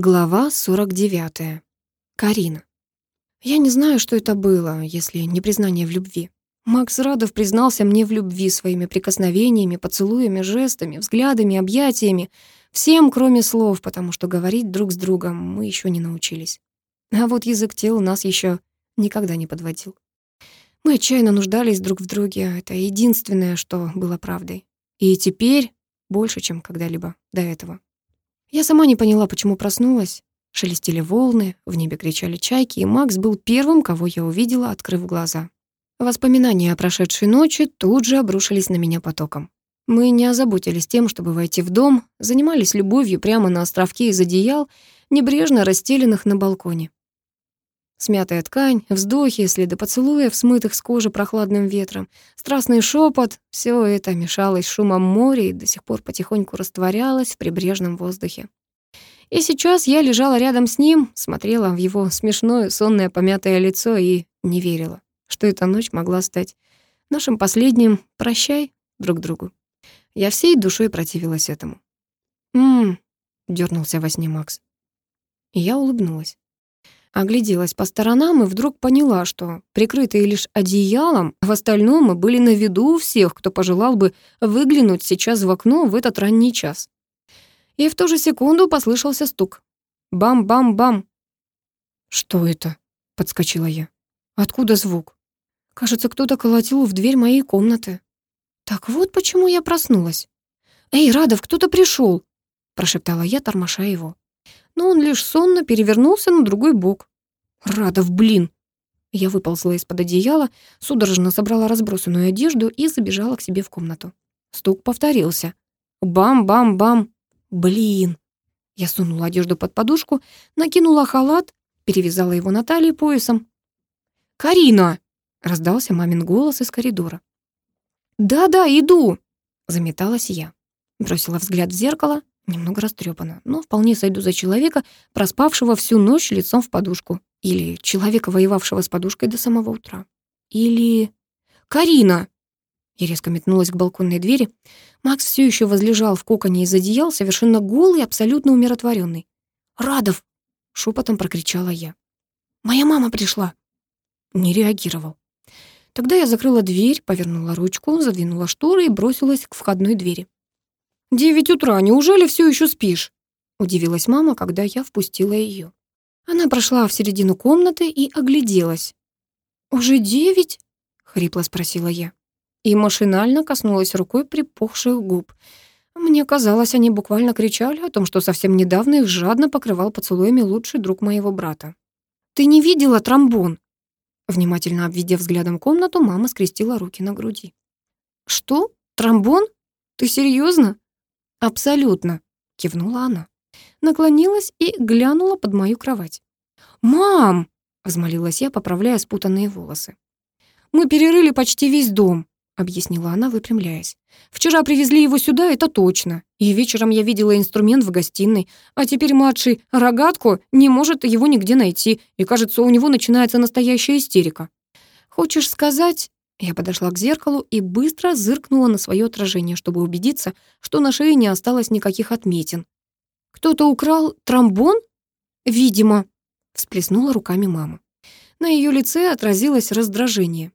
Глава 49. Карина. Я не знаю, что это было, если не признание в любви. Макс Радов признался мне в любви своими прикосновениями, поцелуями, жестами, взглядами, объятиями, всем, кроме слов, потому что говорить друг с другом мы еще не научились. А вот язык тела нас еще никогда не подводил. Мы отчаянно нуждались друг в друге, это единственное, что было правдой. И теперь больше, чем когда-либо до этого. Я сама не поняла, почему проснулась. Шелестели волны, в небе кричали чайки, и Макс был первым, кого я увидела, открыв глаза. Воспоминания о прошедшей ночи тут же обрушились на меня потоком. Мы не озаботились тем, чтобы войти в дом, занимались любовью прямо на островке из одеял, небрежно расстеленных на балконе. Смятая ткань, вздохи, следы поцелуев, смытых с кожи прохладным ветром, страстный шепот — все это мешалось шумом моря и до сих пор потихоньку растворялось в прибрежном воздухе. И сейчас я лежала рядом с ним, смотрела в его смешное, сонное, помятое лицо и не верила, что эта ночь могла стать нашим последним «прощай» друг другу. Я всей душой противилась этому. «М-м-м», дернулся во сне Макс. И я улыбнулась. Огляделась по сторонам и вдруг поняла, что, прикрытые лишь одеялом, в остальном мы были на виду у всех, кто пожелал бы выглянуть сейчас в окно в этот ранний час. И в ту же секунду послышался стук. Бам-бам-бам. «Что это?» — подскочила я. «Откуда звук?» Кажется, кто-то колотил в дверь моей комнаты. Так вот почему я проснулась. «Эй, Радов, кто-то пришел!» — прошептала я, тормоша его но он лишь сонно перевернулся на другой бок. «Радов, блин!» Я выползла из-под одеяла, судорожно собрала разбросанную одежду и забежала к себе в комнату. Стук повторился. Бам-бам-бам. Блин. Я сунула одежду под подушку, накинула халат, перевязала его на талии поясом. «Карина!» — раздался мамин голос из коридора. «Да-да, иду!» — заметалась я. Бросила взгляд в зеркало. Немного растрепана, но вполне сойду за человека, проспавшего всю ночь лицом в подушку. Или человека, воевавшего с подушкой до самого утра. Или... «Карина!» Я резко метнулась к балконной двери. Макс все еще возлежал в коконе из одеял, совершенно голый, абсолютно умиротворенный. «Радов!» — шепотом прокричала я. «Моя мама пришла!» Не реагировал. Тогда я закрыла дверь, повернула ручку, задвинула шторы и бросилась к входной двери. «Девять утра, неужели все еще спишь?» Удивилась мама, когда я впустила ее. Она прошла в середину комнаты и огляделась. «Уже девять?» — хрипло спросила я. И машинально коснулась рукой припухших губ. Мне казалось, они буквально кричали о том, что совсем недавно их жадно покрывал поцелуями лучший друг моего брата. «Ты не видела тромбон?» Внимательно обведя взглядом комнату, мама скрестила руки на груди. «Что? Тромбон? Ты серьезно? «Абсолютно», — кивнула она. Наклонилась и глянула под мою кровать. «Мам!» — взмолилась я, поправляя спутанные волосы. «Мы перерыли почти весь дом», — объяснила она, выпрямляясь. «Вчера привезли его сюда, это точно. И вечером я видела инструмент в гостиной, а теперь младший Рогатко не может его нигде найти, и, кажется, у него начинается настоящая истерика. Хочешь сказать, я подошла к зеркалу и быстро зыркнула на свое отражение, чтобы убедиться, что на шее не осталось никаких отметин. «Кто-то украл тромбон?» «Видимо», — всплеснула руками мама. На ее лице отразилось раздражение.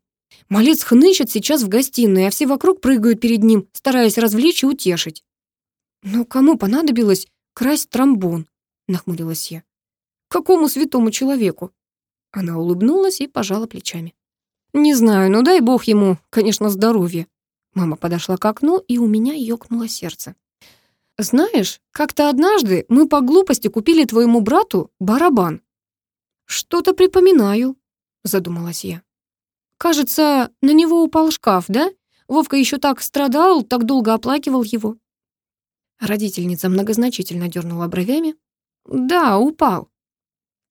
Малец хнычет сейчас в гостиной, а все вокруг прыгают перед ним, стараясь развлечь и утешить. «Но кому понадобилось красть тромбон?» — нахмурилась я. «Какому святому человеку?» Она улыбнулась и пожала плечами. «Не знаю, но дай бог ему, конечно, здоровье». Мама подошла к окну, и у меня ёкнуло сердце. «Знаешь, как-то однажды мы по глупости купили твоему брату барабан». «Что-то припоминаю», — задумалась я. «Кажется, на него упал шкаф, да? Вовка еще так страдал, так долго оплакивал его». Родительница многозначительно дернула бровями. «Да, упал».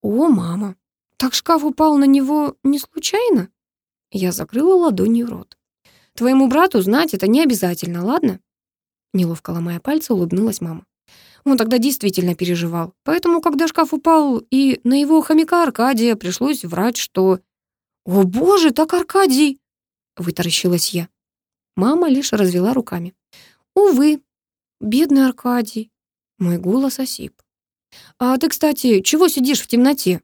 «О, мама, так шкаф упал на него не случайно?» Я закрыла ладонью рот. «Твоему брату знать это не обязательно, ладно?» Неловко ломая пальцы, улыбнулась мама. Он тогда действительно переживал. Поэтому, когда шкаф упал, и на его хомяка Аркадия пришлось врать, что... «О боже, так Аркадий!» — вытаращилась я. Мама лишь развела руками. «Увы, бедный Аркадий!» Мой голос осип. «А ты, кстати, чего сидишь в темноте?»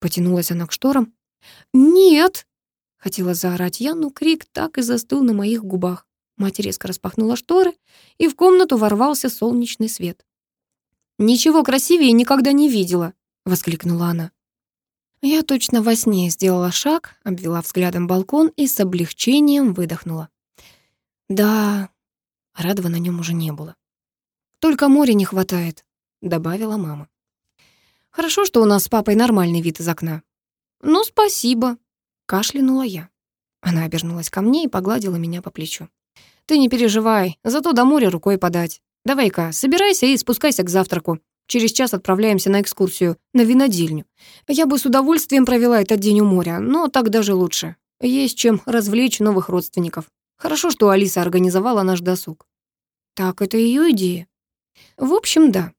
Потянулась она к шторам. «Нет!» — хотела заорать я, но крик так и застыл на моих губах. Мать резко распахнула шторы, и в комнату ворвался солнечный свет. «Ничего красивее никогда не видела!» — воскликнула она. Я точно во сне сделала шаг, обвела взглядом балкон и с облегчением выдохнула. Да, радова на нем уже не было. «Только моря не хватает», — добавила мама. «Хорошо, что у нас с папой нормальный вид из окна». «Ну, спасибо», — кашлянула я. Она обернулась ко мне и погладила меня по плечу. «Ты не переживай, зато до моря рукой подать. Давай-ка, собирайся и спускайся к завтраку. Через час отправляемся на экскурсию на винодельню. Я бы с удовольствием провела этот день у моря, но так даже лучше. Есть чем развлечь новых родственников. Хорошо, что Алиса организовала наш досуг. Так, это ее идея? В общем, да.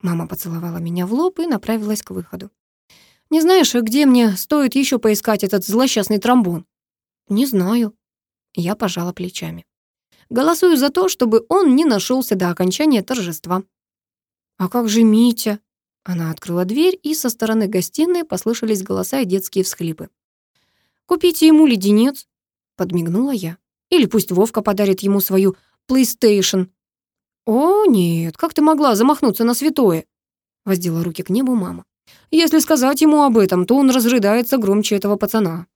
Мама поцеловала меня в лоб и направилась к выходу. Не знаешь, где мне стоит еще поискать этот злосчастный тромбон? Не знаю. Я пожала плечами. Голосую за то, чтобы он не нашелся до окончания торжества. «А как же Митя?» Она открыла дверь, и со стороны гостиной послышались голоса и детские всхлипы. «Купите ему леденец», — подмигнула я. «Или пусть Вовка подарит ему свою PlayStation». «О, нет, как ты могла замахнуться на святое?» — воздела руки к небу мама. «Если сказать ему об этом, то он разрыдается громче этого пацана».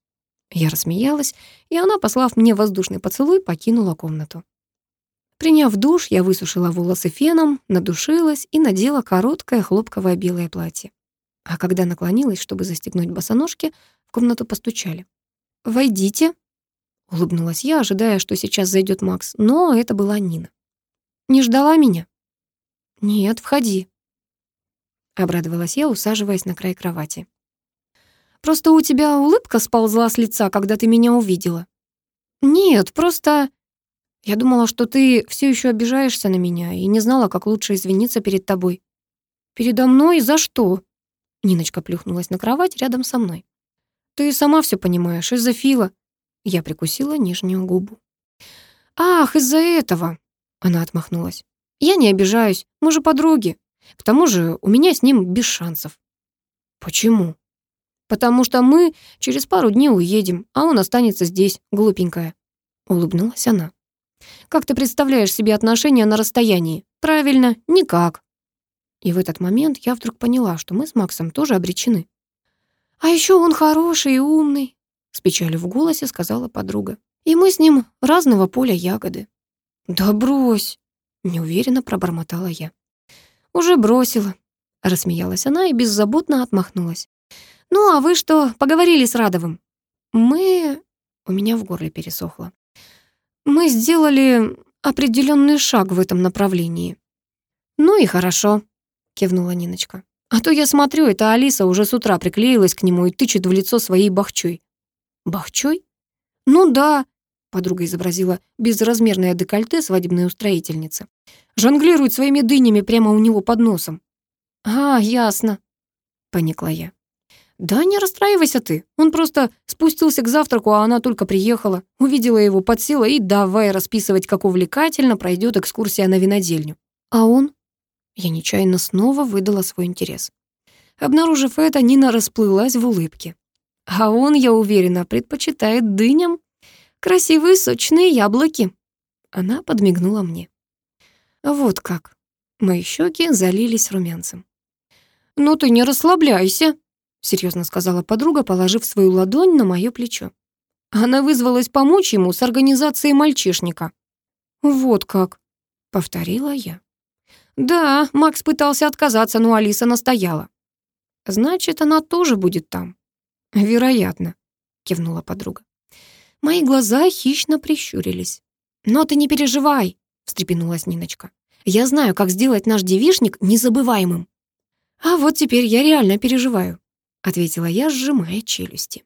Я рассмеялась, и она, послав мне воздушный поцелуй, покинула комнату. Приняв душ, я высушила волосы феном, надушилась и надела короткое хлопковое белое платье. А когда наклонилась, чтобы застегнуть босоножки, в комнату постучали. «Войдите», — улыбнулась я, ожидая, что сейчас зайдет Макс, но это была Нина. «Не ждала меня?» «Нет, входи», — обрадовалась я, усаживаясь на край кровати. «Просто у тебя улыбка сползла с лица, когда ты меня увидела». «Нет, просто...» Я думала, что ты все еще обижаешься на меня и не знала, как лучше извиниться перед тобой. Передо мной за что? Ниночка плюхнулась на кровать рядом со мной. Ты сама все понимаешь, из-за Фила. Я прикусила нижнюю губу. Ах, из-за этого. Она отмахнулась. Я не обижаюсь, мы же подруги. К тому же у меня с ним без шансов. Почему? Потому что мы через пару дней уедем, а он останется здесь, глупенькая. Улыбнулась она. Как ты представляешь себе отношения на расстоянии? Правильно, никак. И в этот момент я вдруг поняла, что мы с Максом тоже обречены. А еще он хороший и умный, с печалью в голосе сказала подруга. И мы с ним разного поля ягоды. Да брось, неуверенно пробормотала я. Уже бросила, рассмеялась она и беззаботно отмахнулась. Ну, а вы что, поговорили с Радовым? Мы... У меня в горле пересохло. Мы сделали определенный шаг в этом направлении. Ну и хорошо, кивнула Ниночка. А то я смотрю, эта Алиса уже с утра приклеилась к нему и тычет в лицо своей бахчой. Бахчой? Ну да, подруга изобразила безразмерное декольте свадебной устроительницы. Жонглирует своими дынями прямо у него под носом. А, ясно, поникла я. «Да не расстраивайся ты. Он просто спустился к завтраку, а она только приехала. Увидела его, подсела и давай расписывать, как увлекательно пройдет экскурсия на винодельню. А он?» Я нечаянно снова выдала свой интерес. Обнаружив это, Нина расплылась в улыбке. А он, я уверена, предпочитает дыням красивые сочные яблоки. Она подмигнула мне. Вот как. Мои щеки залились румянцем. «Ну ты не расслабляйся», серьезно сказала подруга, положив свою ладонь на мое плечо. Она вызвалась помочь ему с организацией мальчишника. Вот как, повторила я. Да, Макс пытался отказаться, но Алиса настояла. Значит, она тоже будет там. Вероятно, кивнула подруга. Мои глаза хищно прищурились. Но ты не переживай, встрепенулась Ниночка. Я знаю, как сделать наш девишник незабываемым. А вот теперь я реально переживаю ответила я, сжимая челюсти.